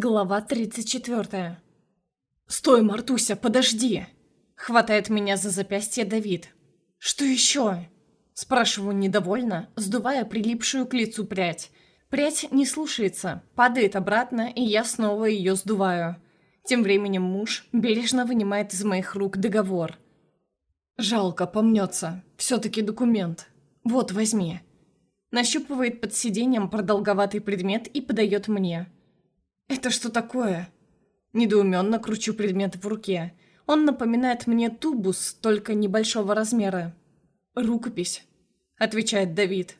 Глава 34. «Стой, Мартуся, подожди!» Хватает меня за запястье Давид. «Что еще?» Спрашиваю недовольно, сдувая прилипшую к лицу прядь. Прядь не слушается, падает обратно, и я снова ее сдуваю. Тем временем муж бережно вынимает из моих рук договор. «Жалко, помнется. Все-таки документ. Вот, возьми». Нащупывает под сиденьем продолговатый предмет и подает мне. «Это что такое?» Недоуменно кручу предмет в руке. Он напоминает мне тубус, только небольшого размера. «Рукопись», — отвечает Давид,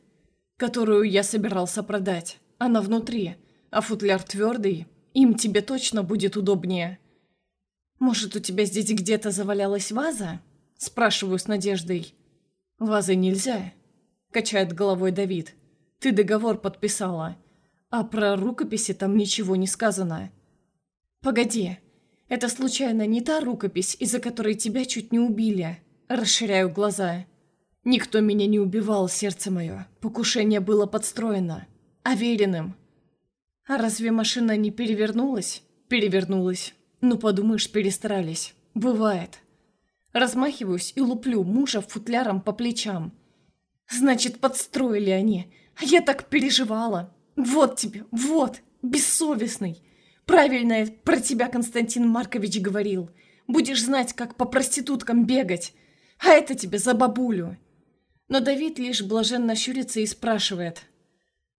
«которую я собирался продать. Она внутри, а футляр твердый, им тебе точно будет удобнее». «Может, у тебя здесь где-то завалялась ваза?» — спрашиваю с надеждой. «Вазы нельзя», — качает головой Давид. «Ты договор подписала. А про рукописи там ничего не сказано. Погоди, это случайно не та рукопись, из-за которой тебя чуть не убили? Расширяю глаза. Никто меня не убивал, сердце мое. Покушение было подстроено. Авериным. А разве машина не перевернулась? Перевернулась. Ну, подумаешь, перестарались. Бывает. Размахиваюсь и луплю мужа футляром по плечам. Значит, подстроили они. А я так переживала. «Вот тебе, вот, бессовестный! Правильно про тебя Константин Маркович говорил. Будешь знать, как по проституткам бегать. А это тебе за бабулю!» Но Давид лишь блаженно щурится и спрашивает.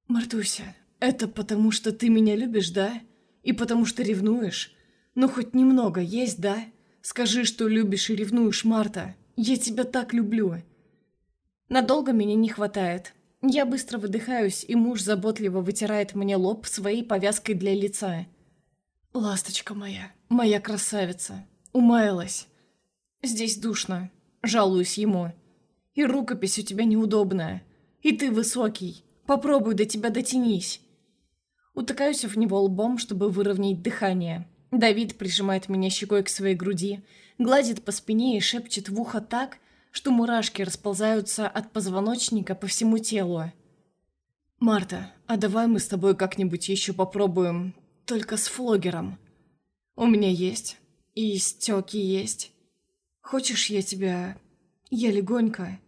«Мартуся, это потому что ты меня любишь, да? И потому что ревнуешь? Ну, хоть немного есть, да? Скажи, что любишь и ревнуешь, Марта. Я тебя так люблю!» Надолго меня не хватает. Я быстро выдыхаюсь, и муж заботливо вытирает мне лоб своей повязкой для лица. «Ласточка моя, моя красавица, умаялась. Здесь душно, жалуюсь ему. И рукопись у тебя неудобная. И ты высокий, попробуй до тебя дотянись». Утыкаюсь в него лбом, чтобы выровнять дыхание. Давид прижимает меня щекой к своей груди, гладит по спине и шепчет в ухо так, что мурашки расползаются от позвоночника по всему телу. «Марта, а давай мы с тобой как-нибудь еще попробуем, только с флогером. У меня есть, и стеки есть. Хочешь, я тебя... я легонько?»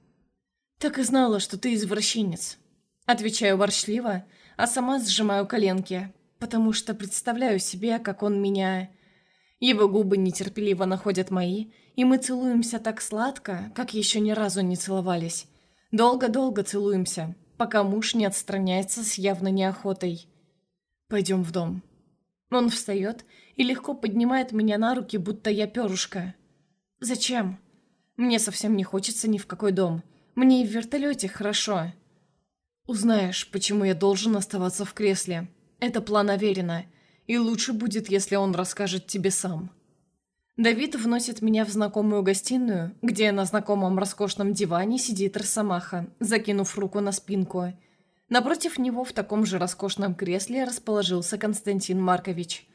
«Так и знала, что ты извращенец». Отвечаю ворчливо, а сама сжимаю коленки, потому что представляю себе, как он меня... Его губы нетерпеливо находят мои, и мы целуемся так сладко, как еще ни разу не целовались. Долго-долго целуемся, пока муж не отстраняется с явной неохотой. «Пойдем в дом». Он встает и легко поднимает меня на руки, будто я перышко. «Зачем?» «Мне совсем не хочется ни в какой дом. Мне и в вертолете хорошо». «Узнаешь, почему я должен оставаться в кресле. Это план Аверина и лучше будет, если он расскажет тебе сам». Давид вносит меня в знакомую гостиную, где на знакомом роскошном диване сидит Росомаха, закинув руку на спинку. Напротив него в таком же роскошном кресле расположился Константин Маркович.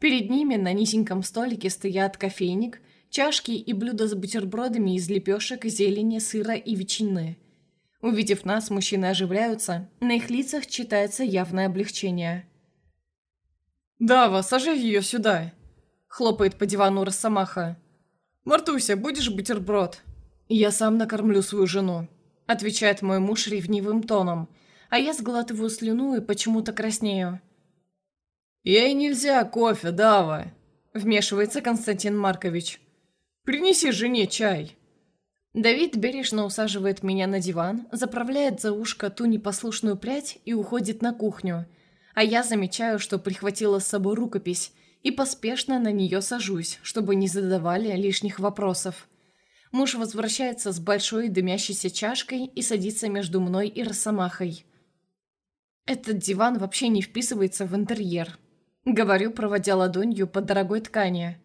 Перед ними на низеньком столике стоят кофейник, чашки и блюда с бутербродами из лепешек, зелени, сыра и ветчины. Увидев нас, мужчины оживляются, на их лицах читается явное облегчение. «Дава, сажай ее сюда!» Хлопает по дивану Росомаха. «Мартуся, будешь бутерброд?» «Я сам накормлю свою жену», — отвечает мой муж ревнивым тоном, а я сглатываю слюну и почему-то краснею. «Ей нельзя кофе, Дава», — вмешивается Константин Маркович. «Принеси жене чай». Давид бережно усаживает меня на диван, заправляет за ушко ту непослушную прядь и уходит на кухню — а я замечаю, что прихватила с собой рукопись и поспешно на нее сажусь, чтобы не задавали лишних вопросов. Муж возвращается с большой дымящейся чашкой и садится между мной и Росомахой. Этот диван вообще не вписывается в интерьер. Говорю, проводя ладонью по дорогой ткани.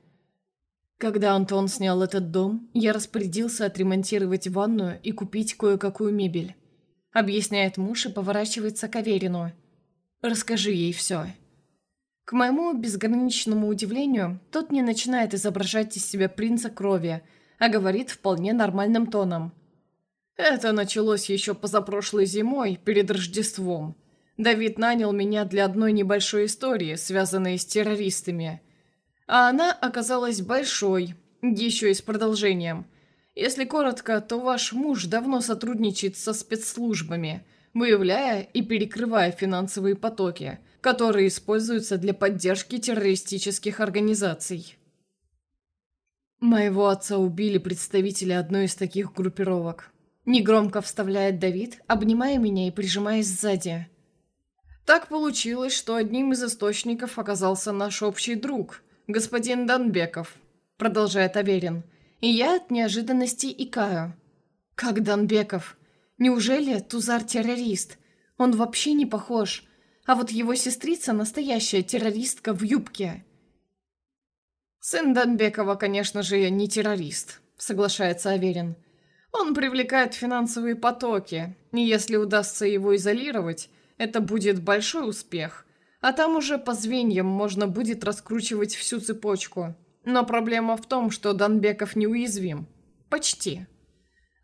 Когда Антон снял этот дом, я распорядился отремонтировать ванную и купить кое-какую мебель. Объясняет муж и поворачивается к Аверину – Расскажи ей все». К моему безграничному удивлению, тот не начинает изображать из себя принца крови, а говорит вполне нормальным тоном. «Это началось еще позапрошлой зимой, перед Рождеством. Давид нанял меня для одной небольшой истории, связанной с террористами. А она оказалась большой, еще и с продолжением. Если коротко, то ваш муж давно сотрудничает со спецслужбами, выявляя и перекрывая финансовые потоки, которые используются для поддержки террористических организаций. Моего отца убили представители одной из таких группировок. Негромко вставляет Давид, обнимая меня и прижимаясь сзади. Так получилось, что одним из источников оказался наш общий друг, господин Донбеков, продолжает Аверин. И я от неожиданности икаю. Как Донбеков? Неужели Тузар террорист? Он вообще не похож. А вот его сестрица настоящая террористка в юбке. Сын Донбекова, конечно же, не террорист, соглашается Аверин. Он привлекает финансовые потоки, и если удастся его изолировать, это будет большой успех. А там уже по звеньям можно будет раскручивать всю цепочку. Но проблема в том, что Донбеков неуязвим. Почти.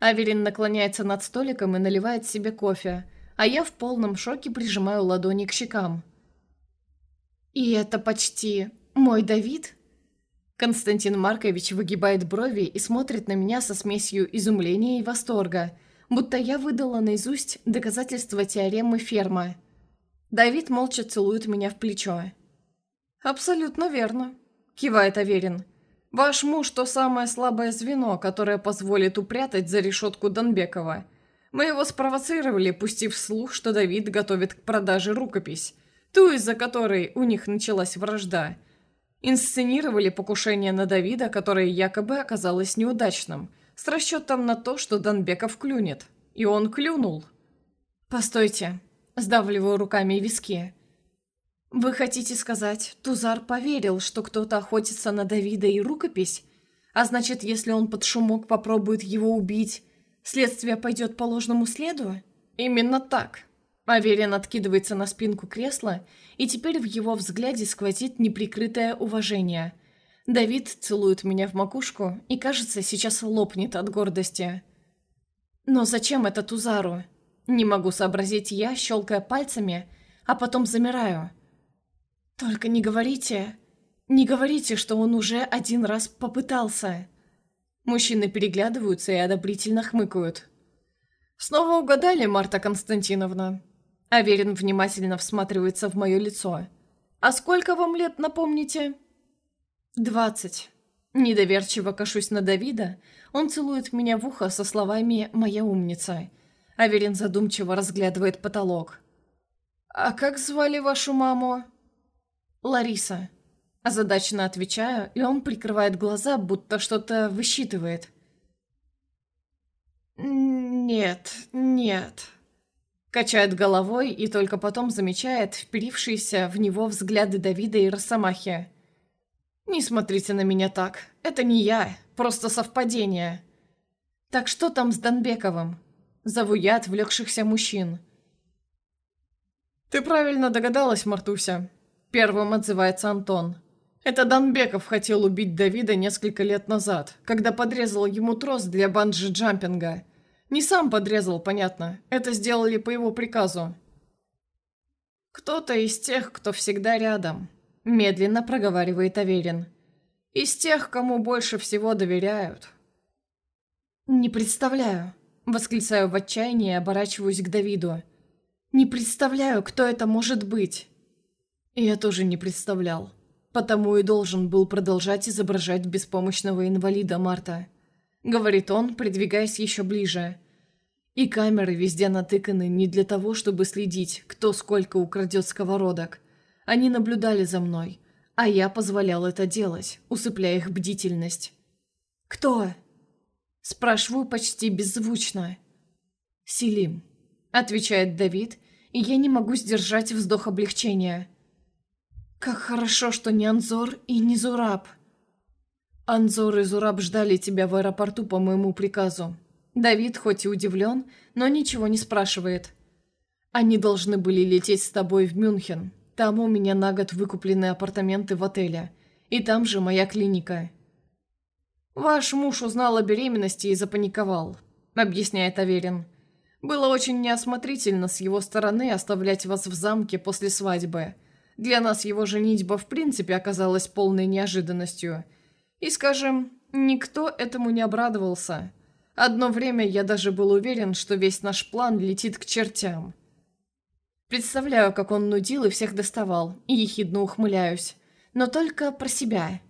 Аверин наклоняется над столиком и наливает себе кофе, а я в полном шоке прижимаю ладони к щекам. «И это почти мой Давид?» Константин Маркович выгибает брови и смотрит на меня со смесью изумления и восторга – будто я выдала наизусть доказательства теоремы Ферма. Давид молча целует меня в плечо. «Абсолютно верно», – кивает Аверин. «Ваш муж – то самое слабое звено, которое позволит упрятать за решетку Донбекова. Мы его спровоцировали, пустив слух, что Давид готовит к продаже рукопись, ту, из-за которой у них началась вражда. Инсценировали покушение на Давида, которое якобы оказалось неудачным – с расчетом на то, что Донбеков клюнет. И он клюнул. «Постойте», – сдавливаю руками виски. «Вы хотите сказать, Тузар поверил, что кто-то охотится на Давида и рукопись? А значит, если он под шумок попробует его убить, следствие пойдет по ложному следу?» «Именно так», Аверин откидывается на спинку кресла, и теперь в его взгляде сквозит неприкрытое уважение. Давид целует меня в макушку и, кажется, сейчас лопнет от гордости. Но зачем это Тузару? Не могу сообразить я, щелкая пальцами, а потом замираю. Только не говорите... Не говорите, что он уже один раз попытался. Мужчины переглядываются и одобрительно хмыкают. «Снова угадали, Марта Константиновна?» Аверин внимательно всматривается в мое лицо. «А сколько вам лет, напомните?» «Двадцать». Недоверчиво кашусь на Давида. Он целует меня в ухо со словами «моя умница». Аверин задумчиво разглядывает потолок. «А как звали вашу маму?» «Лариса». Озадаченно отвечаю, и он прикрывает глаза, будто что-то высчитывает. «Нет, нет». Качает головой и только потом замечает вперившиеся в него взгляды Давида и Росомахи. «Не смотрите на меня так. Это не я. Просто совпадение». «Так что там с Донбековым?» Зову я отвлекшихся мужчин. «Ты правильно догадалась, Мартуся», — первым отзывается Антон. «Это Донбеков хотел убить Давида несколько лет назад, когда подрезал ему трос для банджи-джампинга. Не сам подрезал, понятно. Это сделали по его приказу. Кто-то из тех, кто всегда рядом. Медленно проговаривает Аверин. Из тех, кому больше всего доверяют. Не представляю. Восклицаю в отчаянии и оборачиваюсь к Давиду. Не представляю, кто это может быть. Я тоже не представлял. Потому и должен был продолжать изображать беспомощного инвалида Марта. Говорит он, придвигаясь еще ближе. И камеры везде натыканы не для того, чтобы следить, кто сколько украдет сковородок, они наблюдали за мной, а я позволял это делать, усыпляя их бдительность. «Кто?» Спрашиваю почти беззвучно. «Селим», — отвечает Давид, и я не могу сдержать вздох облегчения. «Как хорошо, что не Анзор и не Зураб». «Анзор и Зураб ждали тебя в аэропорту по моему приказу». Давид хоть и удивлен, но ничего не спрашивает. «Они должны были лететь с тобой в Мюнхен, там у меня на год выкуплены апартаменты в отеле. И там же моя клиника. Ваш муж узнал о беременности и запаниковал, объясняет Аверин. Было очень неосмотрительно с его стороны оставлять вас в замке после свадьбы. Для нас его женитьба в принципе оказалась полной неожиданностью. И, скажем, никто этому не обрадовался. Одно время я даже был уверен, что весь наш план летит к чертям. Представляю, как он нудил и всех доставал, и ехидно ухмыляюсь. Но только про себя.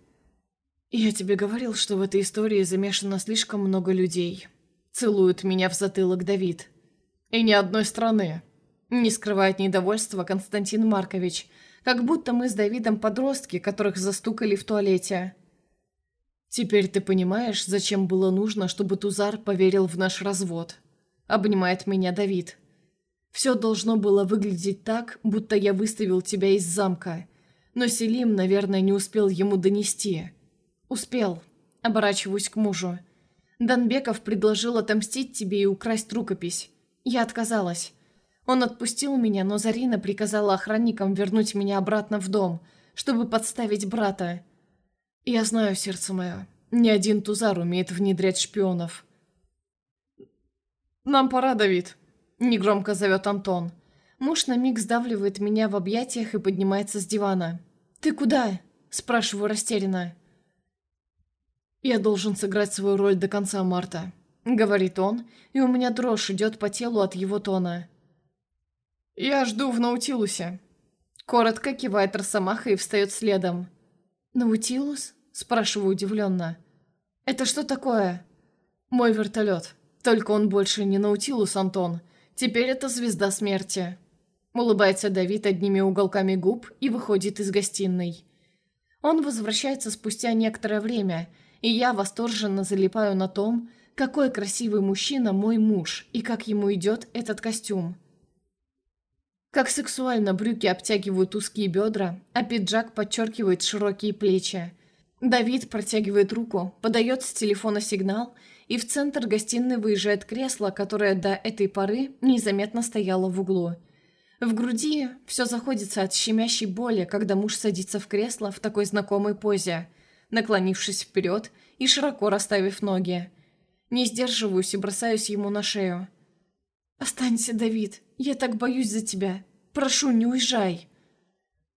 Я тебе говорил, что в этой истории замешано слишком много людей. Целует меня в затылок Давид. И ни одной страны. Не скрывает недовольства Константин Маркович, как будто мы с Давидом подростки, которых застукали в туалете. «Теперь ты понимаешь, зачем было нужно, чтобы Тузар поверил в наш развод?» Обнимает меня Давид. «Все должно было выглядеть так, будто я выставил тебя из замка. Но Селим, наверное, не успел ему донести». «Успел». Оборачиваюсь к мужу. «Донбеков предложил отомстить тебе и украсть рукопись. Я отказалась. Он отпустил меня, но Зарина приказала охранникам вернуть меня обратно в дом, чтобы подставить брата. Я знаю, сердце мое, ни один Тузар умеет внедрять шпионов. «Нам пора, Давид», — негромко зовет Антон. Муж на миг сдавливает меня в объятиях и поднимается с дивана. «Ты куда?» — спрашиваю растерянно. «Я должен сыграть свою роль до конца марта», — говорит он, и у меня дрожь идет по телу от его тона. «Я жду в Наутилусе». Коротко кивает Росомаха и встает следом. «Наутилус?» – спрашиваю удивленно. «Это что такое?» «Мой вертолет. Только он больше не Наутилус, Антон. Теперь это звезда смерти». Улыбается Давид одними уголками губ и выходит из гостиной. Он возвращается спустя некоторое время, и я восторженно залипаю на том, какой красивый мужчина мой муж и как ему идет этот костюм. Как сексуально брюки обтягивают узкие бедра, а пиджак подчеркивает широкие плечи. Давид протягивает руку, подает с телефона сигнал, и в центр гостиной выезжает кресло, которое до этой поры незаметно стояло в углу. В груди все заходится от щемящей боли, когда муж садится в кресло в такой знакомой позе, наклонившись вперед и широко расставив ноги. Не сдерживаюсь и бросаюсь ему на шею. «Останься, Давид, я так боюсь за тебя. Прошу, не уезжай».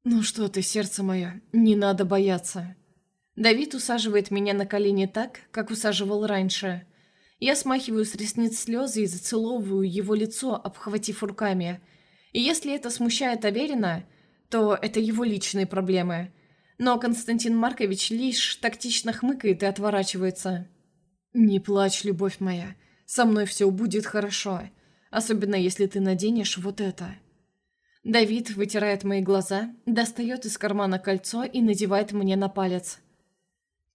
«Ну что ты, сердце мое, не надо бояться». Давид усаживает меня на колени так, как усаживал раньше. Я смахиваю с ресниц слезы и зацеловываю его лицо, обхватив руками. И если это смущает Аверина, то это его личные проблемы. Но Константин Маркович лишь тактично хмыкает и отворачивается. «Не плачь, любовь моя. Со мной все будет хорошо. Особенно, если ты наденешь вот это». Давид вытирает мои глаза, достает из кармана кольцо и надевает мне на палец.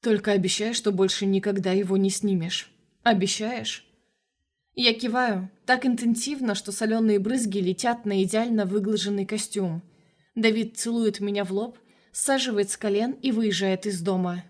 «Только обещай, что больше никогда его не снимешь. Обещаешь?» Я киваю, так интенсивно, что соленые брызги летят на идеально выглаженный костюм. Давид целует меня в лоб, саживает с колен и выезжает из дома.